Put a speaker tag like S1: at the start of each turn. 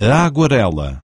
S1: A aguarela.